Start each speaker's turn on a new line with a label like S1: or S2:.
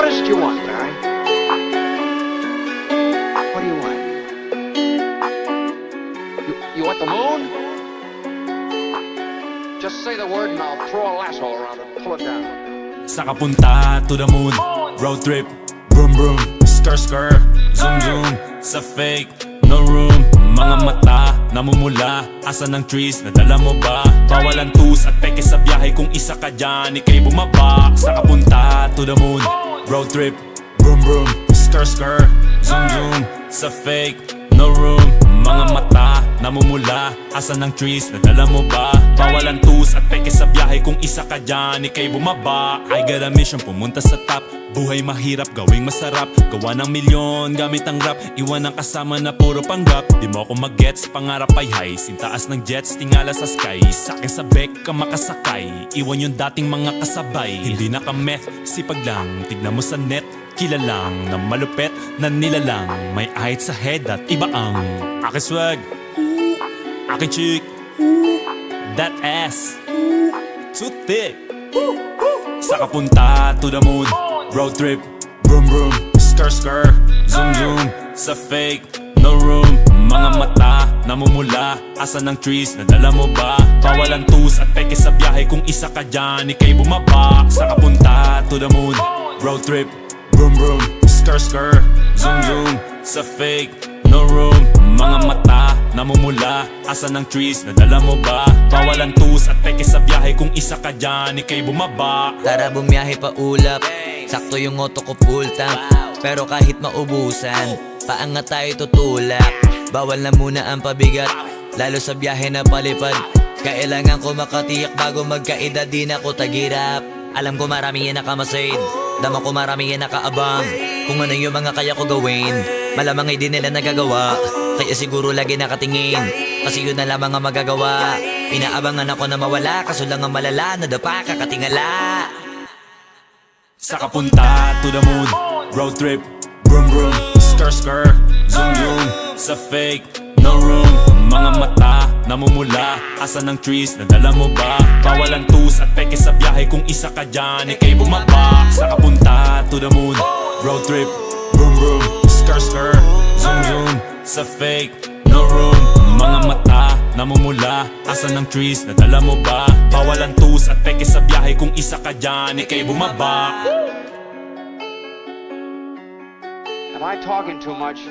S1: What is it you want, Barry? What do you want? You, you want the moon? Just say the word and I'll throw a lasso around it and pull it down.
S2: Sa kapunta to the moon Road trip Vroom vroom Skr skr Zoom zoom Sa fake No room Mga mata Namumula Asa ng trees Nadala mo ba? Bawal ang tus at peke sa biyahe Kung isa ka dyan Ika'y bumaba Sa kapunta to the moon Road trip. Vroom vroom. Skr skr Zoom zoom. Sa fake. No room. Mga mata Namumula Asa ng trees? Nadala mo ba? Bawal ang tus at peke sa biyahe. Kung isa ka dyan Ika'y bumaba. I got a mission Pumunta sa top. Buhay mahirap, gawing masarap. Gawa ng milyon, gamit ang rap. Iwan ang kasama na puro panggap. Di mo ako mag-gets, pangarap ay high. Sintaas ng jets, tingala sa sky. Sa'kin sa bek ka makasakay. Iwan yung dating mga kasabay. Hindi nakameth, sipag lang. Tignan mo sa net, kilalang. Na malupet, na nilalang. May ahit sa head at iba ang Aking swag, aking chick That ass, too thick. Sa kapunta to the moon. Road trip. Vroom vroom. Skr skr Zoom zoom. Sa fake. No room. Mga mata Namumula. Asa ng trees? Nadala mo ba? Bawal ang tus at peke sa biyahe. Kung isa ka dyan Ika'y bumaba. Sa kapunta to the moon. Road trip. Vroom vroom. Skr skr Zoom zoom. Sa fake. No room Mga mata Namumula. Asa ng trees Nadala mo ba? Bawal ang tus at peke sa biyahe Kung isa ka dyan Ika'y bumaba.
S3: Tara bumiyahe pa ulap. Sakto yung auto ko full tank. Pero kahit maubusan Paangat tayo tutulak. Bawal na muna ang pabigat Lalo sa biyahe na palipad. Kailangan ko makatiyak bago magkaedad Di na ko tagirap. Alam ko marami yan nakamasid Dama ko marami yan nakaabang. Kung ano yung mga kaya ko gawin Malamang hindi nila nagagawa Kaya siguro lagi nakatingin. Kasi yun na lamang ang magagawa. Inaabangan ako na mawala Kaso lang ang malala Nadapa kakatingala.
S2: Sa kapunta to the moon. Road trip Vroom vroom Skr skr Zoom zoom. Sa fake No room. Mga mata Namumula. Asa ng trees Nadala mo ba? Bawal ang tus at peke sa biyahe Kung isa ka dyan Ika'y bumaba. Sa kapunta to the moon. Road trip Vroom vroom Skr skr Zoom zoom Sa fake No room Mga mata Namumula Asa ng trees Nadala mo ba? Bawal ang tus at peke sa biyahe Kung isa ka dyan Ika'y bumaba
S1: Am I talking too much?